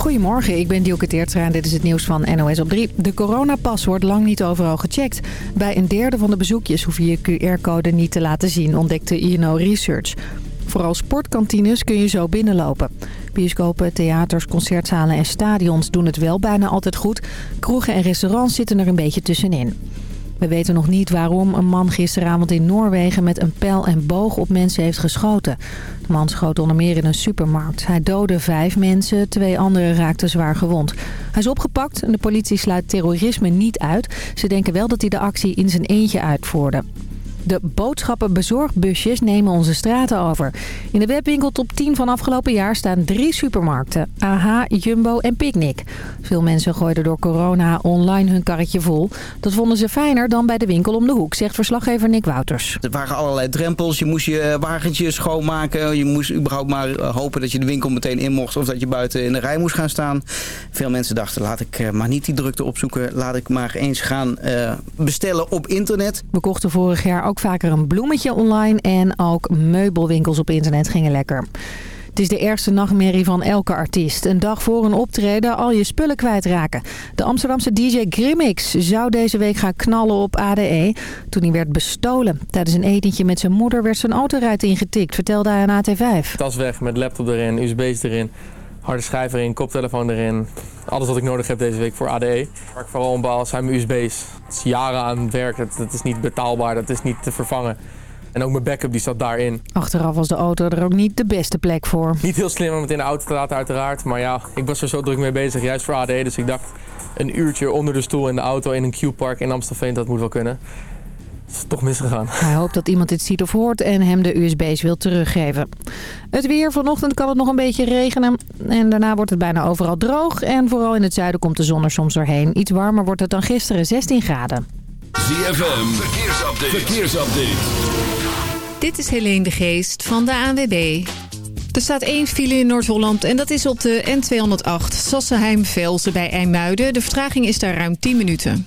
Goedemorgen, ik ben Dielke Teertstra en dit is het nieuws van NOS op 3. De coronapas wordt lang niet overal gecheckt. Bij een derde van de bezoekjes hoef je je QR-code niet te laten zien, ontdekte INO Research. Vooral sportkantines kun je zo binnenlopen. Bioscopen, theaters, concertzalen en stadions doen het wel bijna altijd goed. Kroegen en restaurants zitten er een beetje tussenin. We weten nog niet waarom een man gisteravond in Noorwegen met een pijl en boog op mensen heeft geschoten. De man schoot onder meer in een supermarkt. Hij doodde vijf mensen, twee anderen raakten zwaar gewond. Hij is opgepakt en de politie sluit terrorisme niet uit. Ze denken wel dat hij de actie in zijn eentje uitvoerde. De boodschappenbezorgbusjes nemen onze straten over. In de webwinkel top 10 van afgelopen jaar staan drie supermarkten. AH, Jumbo en Picnic. Veel mensen gooiden door corona online hun karretje vol. Dat vonden ze fijner dan bij de winkel om de hoek, zegt verslaggever Nick Wouters. Er waren allerlei drempels. Je moest je wagentje schoonmaken. Je moest überhaupt maar hopen dat je de winkel meteen in mocht... of dat je buiten in de rij moest gaan staan. Veel mensen dachten, laat ik maar niet die drukte opzoeken. Laat ik maar eens gaan uh, bestellen op internet. We kochten vorig jaar ook vaker een bloemetje online en ook meubelwinkels op internet gingen lekker. Het is de ergste nachtmerrie van elke artiest. Een dag voor een optreden al je spullen kwijtraken. De Amsterdamse DJ Grimmix zou deze week gaan knallen op ADE toen hij werd bestolen. Tijdens een etentje met zijn moeder werd zijn autoruit ingetikt, vertelde hij aan AT5. Tas weg met laptop erin, USB's erin harde schijf erin, koptelefoon erin. Alles wat ik nodig heb deze week voor ADE. Waar ik vooral om baal zijn mijn USB's. Het is jaren aan werk, dat, is niet betaalbaar, dat is niet te vervangen. En ook mijn backup die zat daarin. Achteraf was de auto er ook niet de beste plek voor. Niet heel slim om het in de auto te laten uiteraard. Maar ja, ik was er zo druk mee bezig, juist voor ADE. Dus ik dacht, een uurtje onder de stoel in de auto in een Q-park in Amstelveen, dat moet wel kunnen is toch misgegaan. Hij hoopt dat iemand dit ziet of hoort en hem de USB's wil teruggeven. Het weer. Vanochtend kan het nog een beetje regenen. En daarna wordt het bijna overal droog. En vooral in het zuiden komt de zon er soms doorheen. Iets warmer wordt het dan gisteren 16 graden. ZFM. Verkeersupdate. Verkeersupdate. Dit is Helene de Geest van de ANWB. Er staat één file in Noord-Holland en dat is op de N208 Sassenheim-Velsen bij IJmuiden. De vertraging is daar ruim 10 minuten.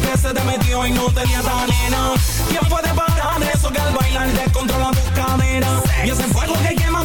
Que se te metió y no tenía tan nena. ¿Quién puede eso que al bailar descontrola tu cadera? Y ese fuego que quema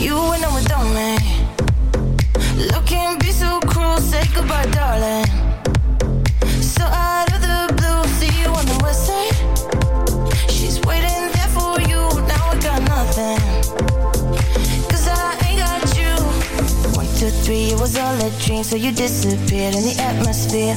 You went on without me Love can be so cruel, say goodbye darling. So out of the blue, see you on the west side. She's waiting there for you, now I got nothing. Cause I ain't got you. One, two, three, it was all a dream So you disappeared in the atmosphere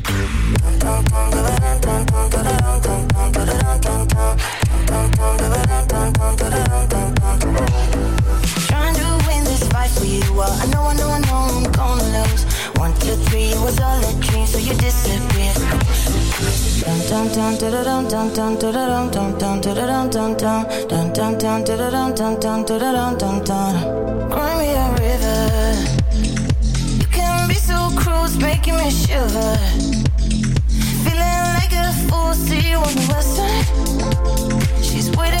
Cry me a river. You can be so cruel, it's making me shiver. Feeling like a fool, see you on the west side. She's waiting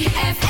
ZFM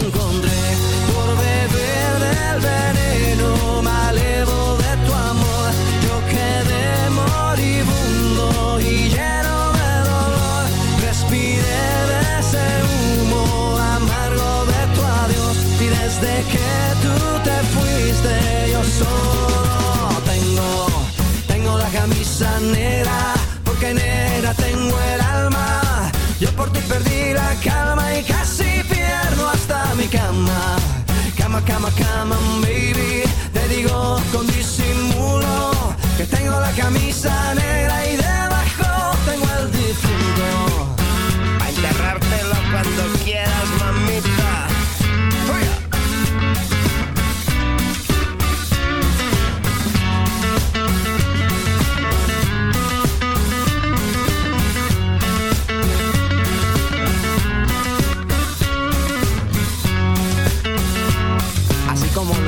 solo tengo, tengo la camisa negra. Porque negra tengo el alma. Yo por ti perdí la calma y casi pierdo hasta mi cama. Cama, cama, cama, baby. Te digo con disimulo que tengo la camisa negra y debajo tengo el difunto. A enterrártelo cuando quieras, mamita.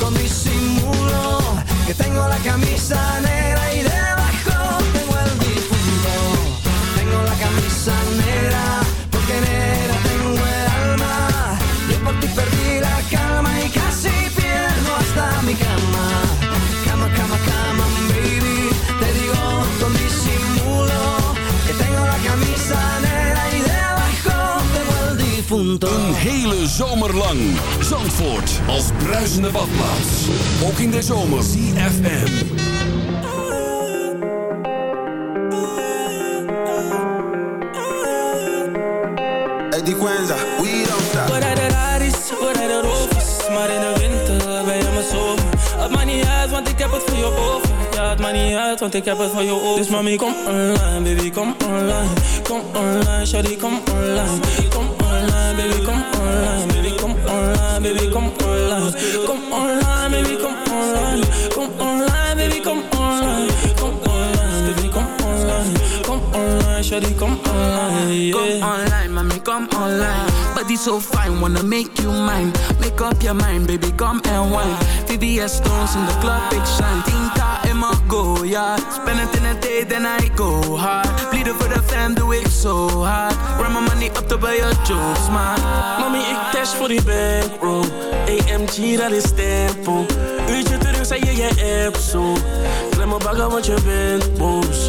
con disimulo que tengo la camisa negra y debajo tengo el difunto. Tengo la camisa negra porque negra tengo el alma. Yo por ti perdí la calma y casi pierdo hasta mi cama. Cama, cama, cama, baby. Te digo con disimulo que tengo la camisa negra y debajo tengo el difunto. Een hele zomer lang. Zandvoort als bruisende badplaats. Ook in de zomer. CFM. Eddie Quenza, we don't stop. We rijden Raris, we rijden Rovers Maar in de winter ben je me zomer Het maakt niet uit, want ik heb het voor je over Ja, het maakt niet uit, want ik heb het voor je over Dus mami, kom online, baby, kom online Kom online, shawty, kom online Kom online, baby, kom online Baby, kom online, baby, kom online Kom online, baby, kom online Kom online, baby, kom online shawty, kom online, Kom online, mami, kom online. Body so fine, wanna make you mine. Make up your mind, baby, come and wine. VVS stones in the club, big shine. Tinta in my go, yeah. Spend it in a day, then I go hard. Bleeden for the fam, doe ik zo hard. Run my money up to buy your jokes, man. Mami, ik dash voor die bankroll. AMG, dat is tempo. Uurtje terug, zei je je app zo. Klem me bagger, want je bent boos.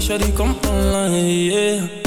shawty, kom online,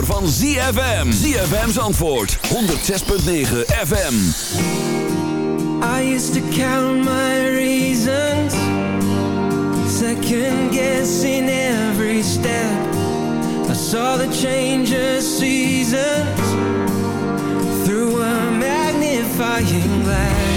zomer van ZFM. ZFM's antwoord. 106.9 FM. I used to count my reasons. Second guessing every step. I saw the changes seasons. Through a magnifying glass.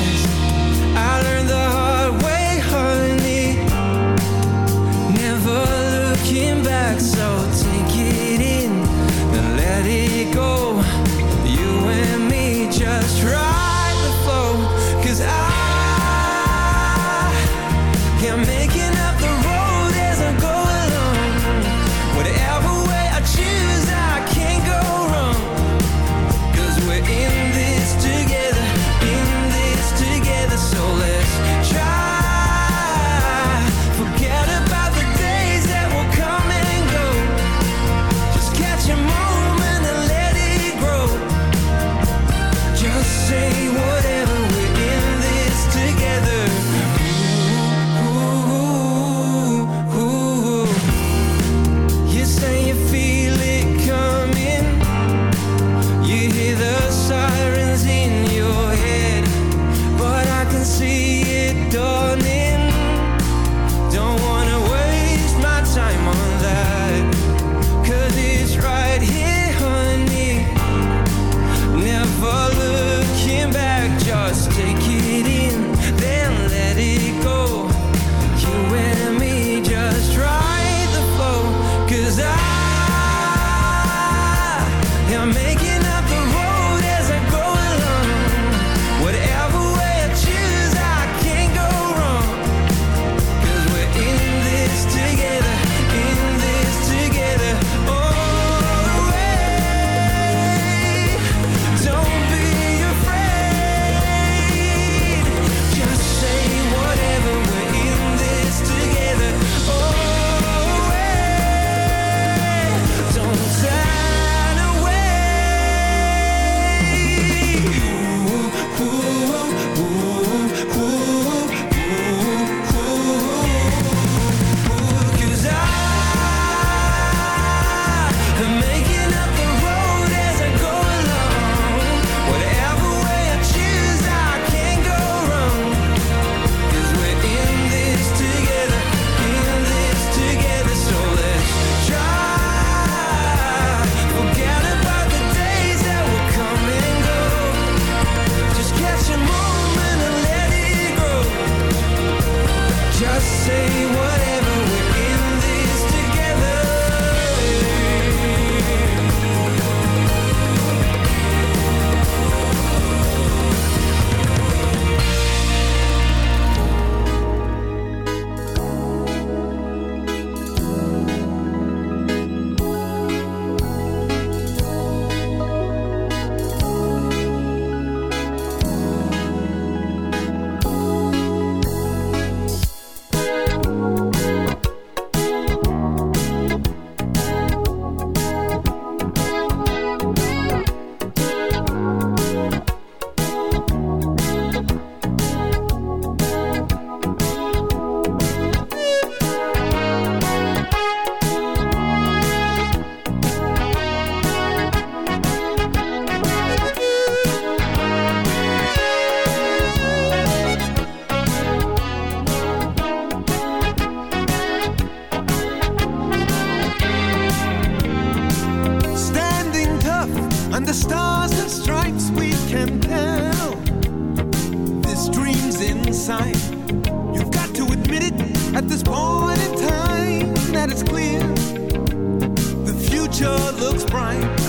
future looks bright.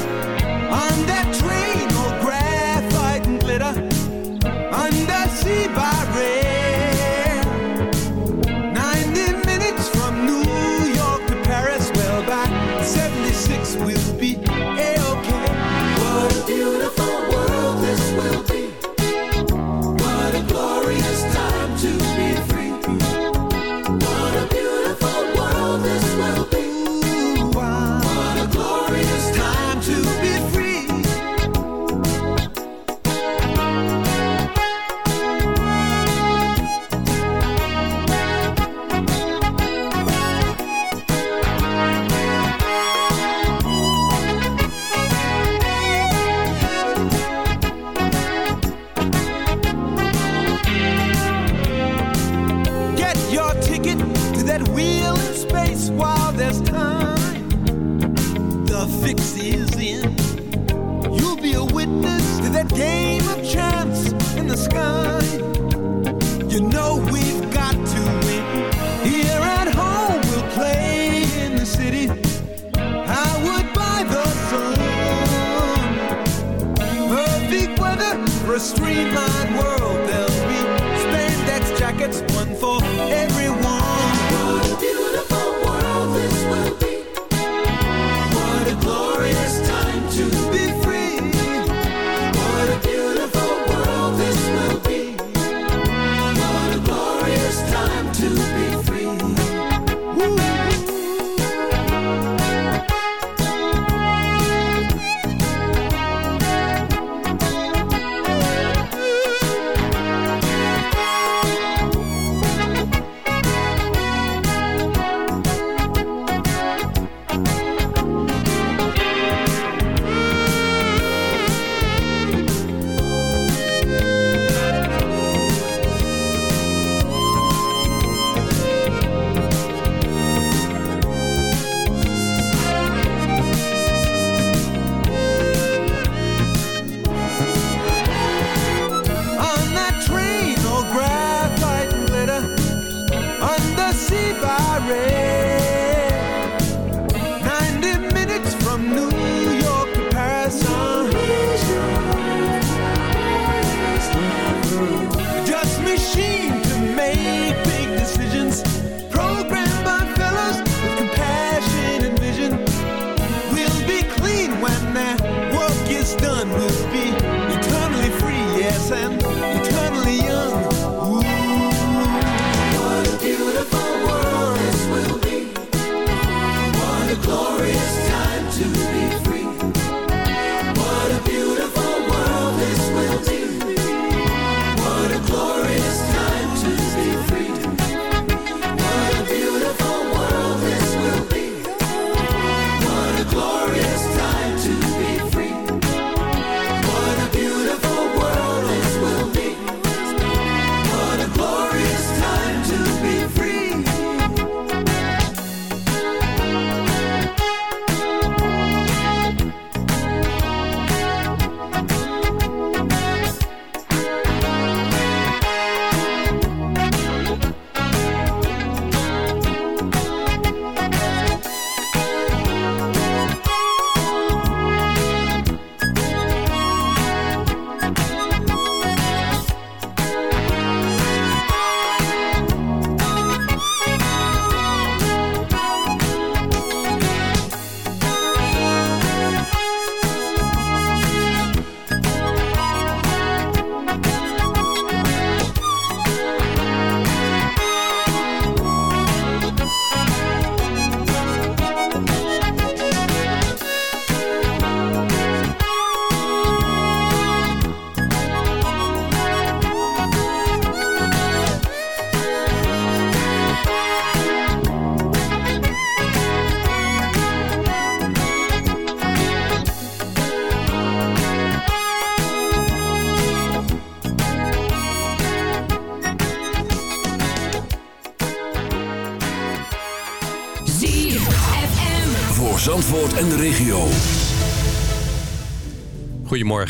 Streamlined world. There'll be spandex jackets, one for everyone.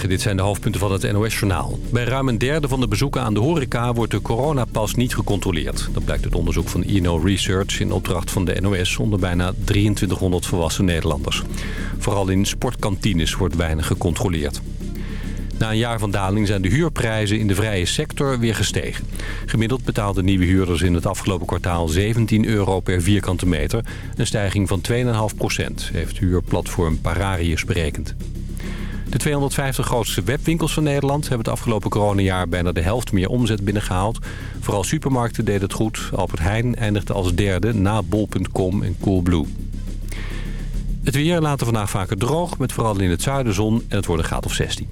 Dit zijn de hoofdpunten van het NOS-journaal. Bij ruim een derde van de bezoeken aan de horeca wordt de coronapas niet gecontroleerd. Dat blijkt uit onderzoek van INO Research in opdracht van de NOS onder bijna 2300 volwassen Nederlanders. Vooral in sportkantines wordt weinig gecontroleerd. Na een jaar van daling zijn de huurprijzen in de vrije sector weer gestegen. Gemiddeld betaalden nieuwe huurders in het afgelopen kwartaal 17 euro per vierkante meter. Een stijging van 2,5 procent, heeft huurplatform Pararius berekend. De 250 grootste webwinkels van Nederland hebben het afgelopen coronajaar bijna de helft meer omzet binnengehaald. Vooral supermarkten deden het goed. Albert Heijn eindigde als derde na bol.com en Coolblue. Het weer later vandaag vaker droog, met vooral in het zuiden zon en het wordt een graad of 16.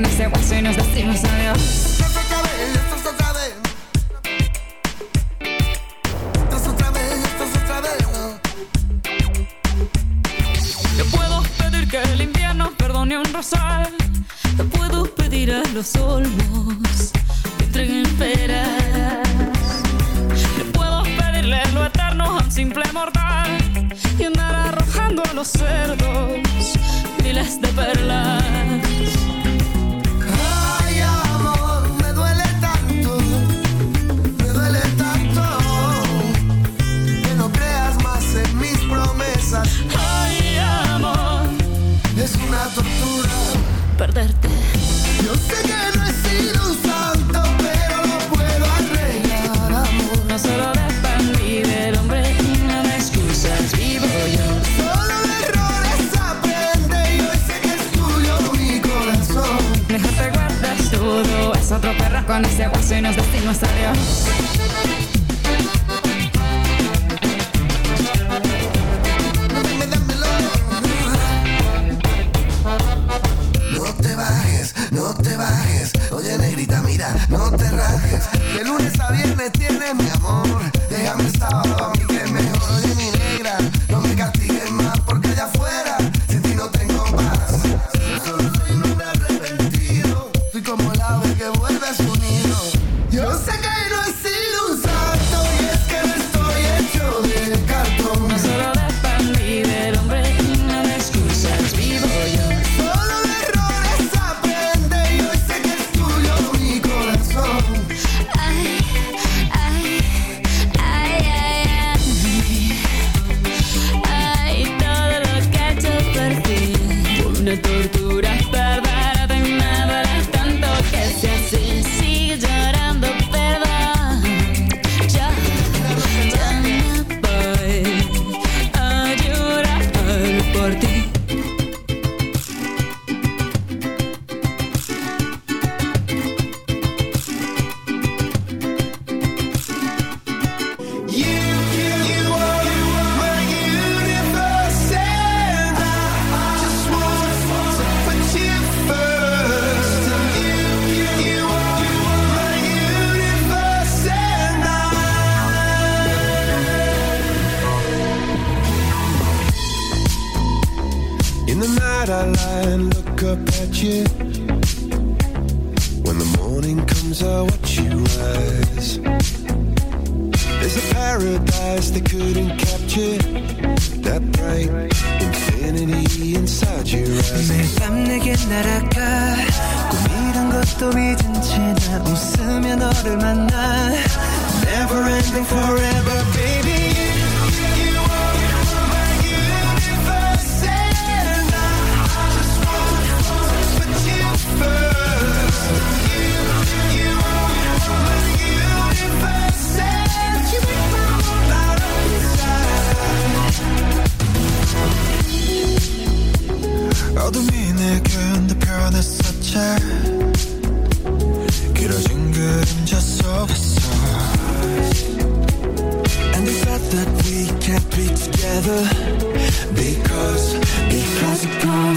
con ese hueso y nos decimos adiós.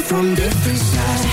from different sides.